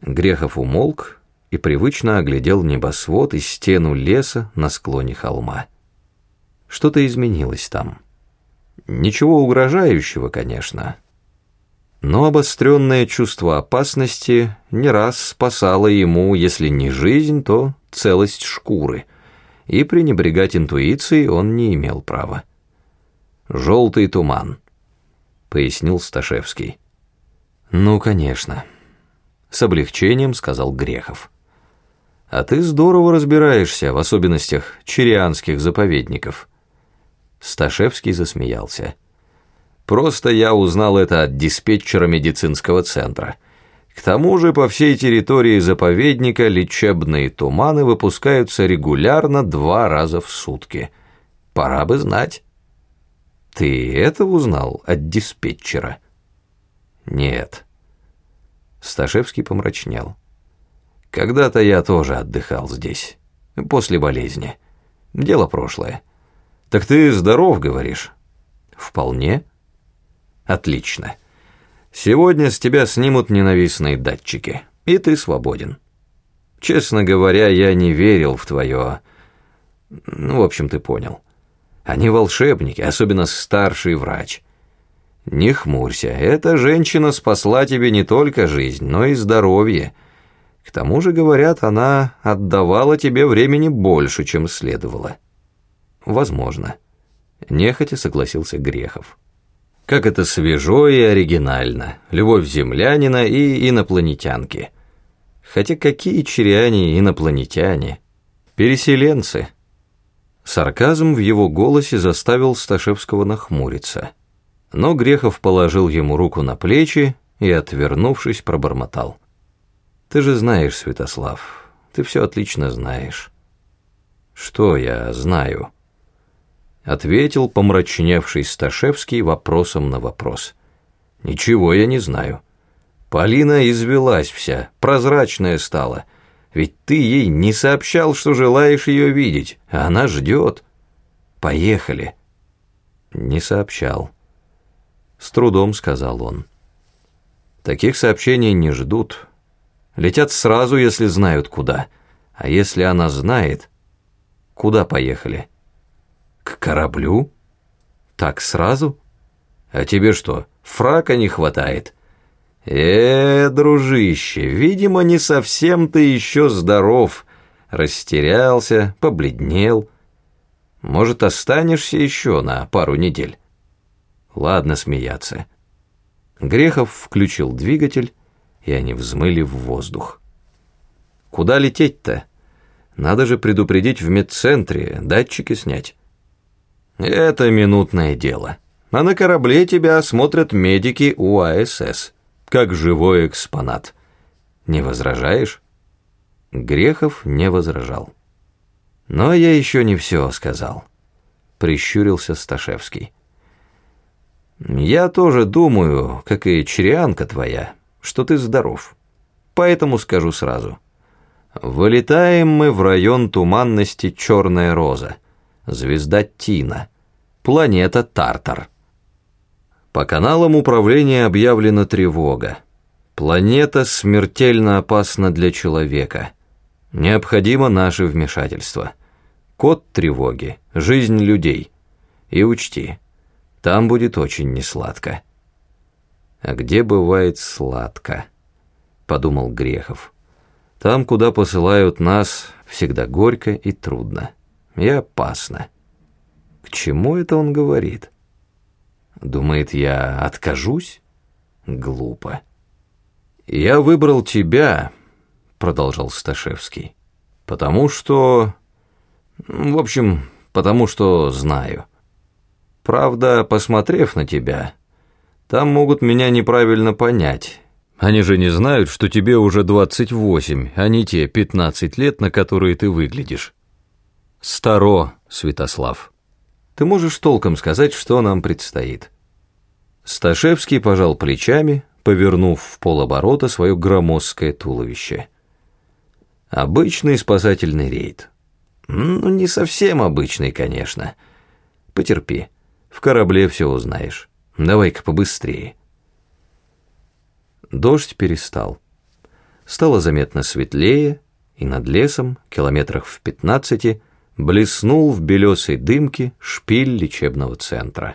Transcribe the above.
Грехов умолк и привычно оглядел небосвод и стену леса на склоне холма. Что-то изменилось там. Ничего угрожающего, конечно, но обостренное чувство опасности не раз спасало ему, если не жизнь, то целость шкуры, и пренебрегать интуицией он не имел права. «Желтый туман», — пояснил Сташевский. «Ну, конечно», — с облегчением сказал Грехов. «А ты здорово разбираешься в особенностях чирианских заповедников». Сташевский засмеялся. Просто я узнал это от диспетчера медицинского центра. К тому же по всей территории заповедника лечебные туманы выпускаются регулярно два раза в сутки. Пора бы знать. Ты это узнал от диспетчера? Нет. Сташевский помрачнел. Когда-то я тоже отдыхал здесь, после болезни. Дело прошлое. Так ты здоров, говоришь? Вполне. Отлично. Сегодня с тебя снимут ненавистные датчики, и ты свободен. Честно говоря, я не верил в твое... Ну, в общем, ты понял. Они волшебники, особенно старший врач. Не хмурься, эта женщина спасла тебе не только жизнь, но и здоровье. К тому же, говорят, она отдавала тебе времени больше, чем следовало. Возможно. Нехотя согласился Грехов. Как это свежо и оригинально. Любовь землянина и инопланетянки. Хотя какие чириане инопланетяне? Переселенцы. Сарказм в его голосе заставил Сташевского нахмуриться. Но Грехов положил ему руку на плечи и, отвернувшись, пробормотал. «Ты же знаешь, Святослав, ты все отлично знаешь». «Что я знаю?» ответил помрачневший Сташевский вопросом на вопрос. «Ничего я не знаю. Полина извелась вся, прозрачная стала. Ведь ты ей не сообщал, что желаешь ее видеть, а она ждет. Поехали». «Не сообщал». С трудом сказал он. «Таких сообщений не ждут. Летят сразу, если знают куда. А если она знает, куда поехали?» К кораблю? Так сразу? А тебе что, фрака не хватает? Э, дружище, видимо, не совсем ты еще здоров. Растерялся, побледнел. Может, останешься еще на пару недель? Ладно смеяться. Грехов включил двигатель, и они взмыли в воздух. Куда лететь-то? Надо же предупредить в медцентре, датчики снять. Это минутное дело. А на корабле тебя осмотрят медики УАСС, как живой экспонат. Не возражаешь? Грехов не возражал. Но я еще не все сказал. Прищурился Сташевский. Я тоже думаю, как и чрянка твоя, что ты здоров. Поэтому скажу сразу. Вылетаем мы в район туманности Черная Роза звезда Тина, планета Тартар. По каналам управления объявлена тревога. Планета смертельно опасна для человека. Необходимо наше вмешательство. Код тревоги – жизнь людей. И учти, там будет очень несладко. А где бывает сладко? Подумал Грехов. Там, куда посылают нас, всегда горько и трудно и опасно. К чему это он говорит? Думает, я откажусь? Глупо. «Я выбрал тебя», — продолжал Сташевский, «потому что... В общем, потому что знаю. Правда, посмотрев на тебя, там могут меня неправильно понять. Они же не знают, что тебе уже 28, а не те 15 лет, на которые ты выглядишь. Старо, Святослав. Ты можешь толком сказать, что нам предстоит. Сташевский пожал плечами, повернув в полоборота свое громоздкое туловище. Обычный спасательный рейд. Ну, не совсем обычный, конечно. Потерпи, в корабле все узнаешь. Давай-ка побыстрее. Дождь перестал. стало заметно светлее, и над лесом, километрах в пятнадцати, блеснул в белесой дымке шпиль лечебного центра.